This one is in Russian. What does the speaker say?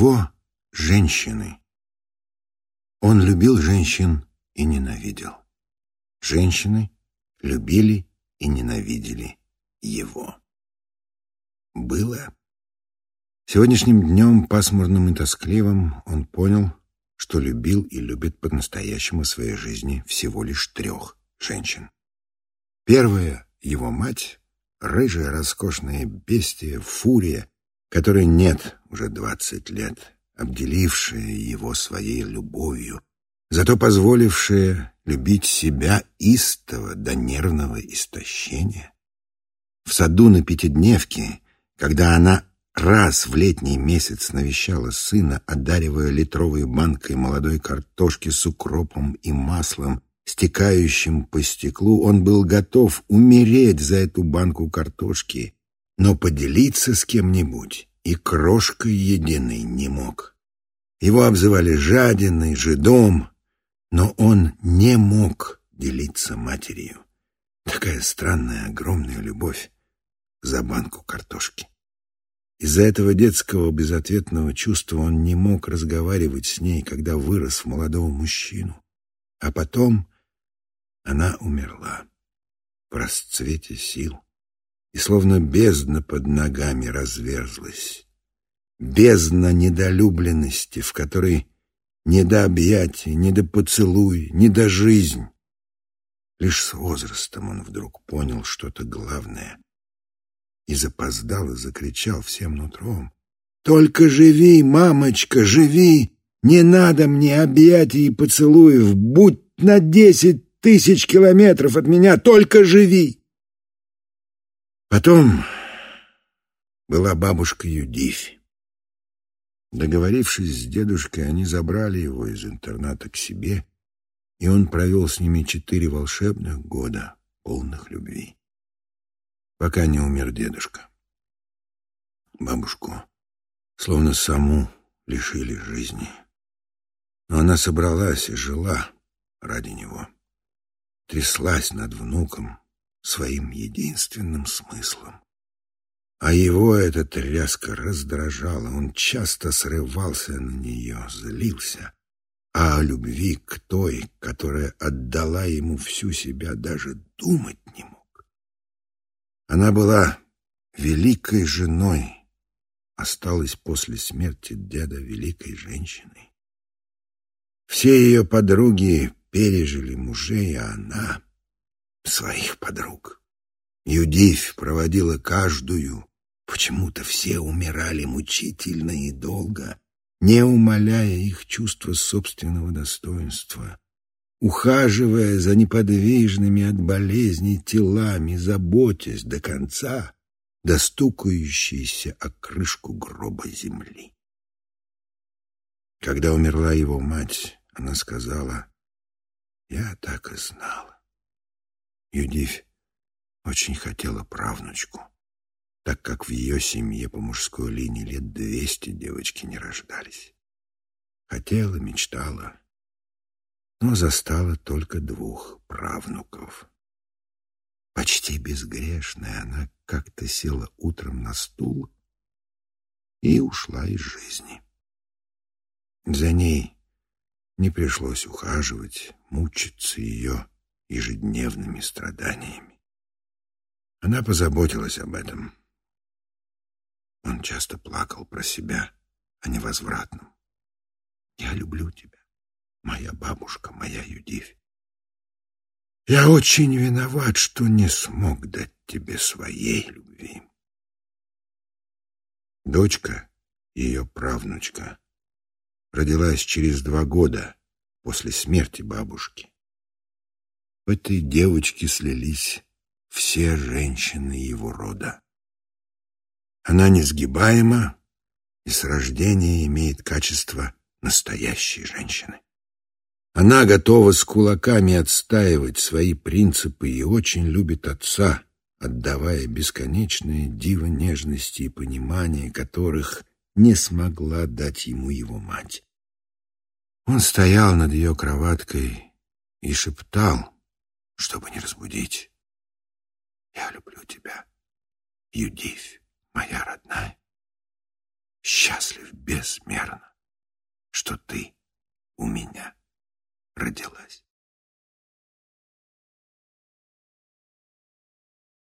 Его женщины. Он любил женщин и ненавидел. Женщины любили и ненавидели его. Было. Сегодняшним днем, пасмурным и тоскливым, он понял, что любил и любит по-настоящему своей жизни всего лишь трех женщин. Первая — его мать, рыжая роскошная бестия, фурия, которой нет уже двадцать лет, обделившая его своей любовью, зато позволившая любить себя истово до нервного истощения. В саду на пятидневке, когда она раз в летний месяц навещала сына, одаривая литровой банкой молодой картошки с укропом и маслом, стекающим по стеклу, он был готов умереть за эту банку картошки, но поделиться с кем-нибудь и крошкой единой не мог. Его обзывали жадиной, жидом, но он не мог делиться матерью. Такая странная, огромная любовь за банку картошки. Из-за этого детского безответного чувства он не мог разговаривать с ней, когда вырос в молодого мужчину. А потом она умерла в расцвете сил, и словно бездна под ногами разверзлась. Бездна недолюбленности, в которой не до объятий, не до поцелуй, не до жизнь. Лишь с возрастом он вдруг понял что-то главное и запоздал и закричал всем нутром. «Только живи, мамочка, живи! Не надо мне объятий и поцелуев! Будь на десять тысяч километров от меня, только живи!» Потом была бабушка Юдифь. Договорившись с дедушкой, они забрали его из интерната к себе, и он провел с ними четыре волшебных года, полных любви. Пока не умер дедушка. Бабушку словно саму лишили жизни. Но она собралась и жила ради него. Тряслась над внуком своим единственным смыслом. А его эта тряска раздражала, он часто срывался на нее, злился, а о любви к той, которая отдала ему всю себя, даже думать не мог. Она была великой женой, осталась после смерти деда великой женщиной. Все ее подруги пережили мужей, а она — своих подруг. Юдивь проводила каждую, Почему-то все умирали мучительно и долго, не умаляя их чувства собственного достоинства, ухаживая за неподвижными от болезней телами, заботясь до конца, достукающейся о крышку гроба земли. Когда умерла его мать, она сказала, «Я так и знала». Юдивь очень хотела правнучку так как в ее семье по мужской линии лет двести девочки не рождались. Хотела, мечтала, но застала только двух правнуков. Почти безгрешная, она как-то села утром на стул и ушла из жизни. За ней не пришлось ухаживать, мучиться ее ежедневными страданиями. Она позаботилась об этом — он часто плакал про себя о невозвратном. «Я люблю тебя, моя бабушка, моя Юдивь. Я очень виноват, что не смог дать тебе своей любви». Дочка, ее правнучка, родилась через два года после смерти бабушки. В этой девочке слились все женщины его рода. Она несгибаема и с рождения имеет качество настоящей женщины. Она готова с кулаками отстаивать свои принципы и очень любит отца, отдавая бесконечные дивы нежности и понимания, которых не смогла дать ему его мать. Он стоял над ее кроваткой и шептал, чтобы не разбудить. «Я люблю тебя, Юдивь» моя родная. счастлив безмерно, что ты у меня родилась.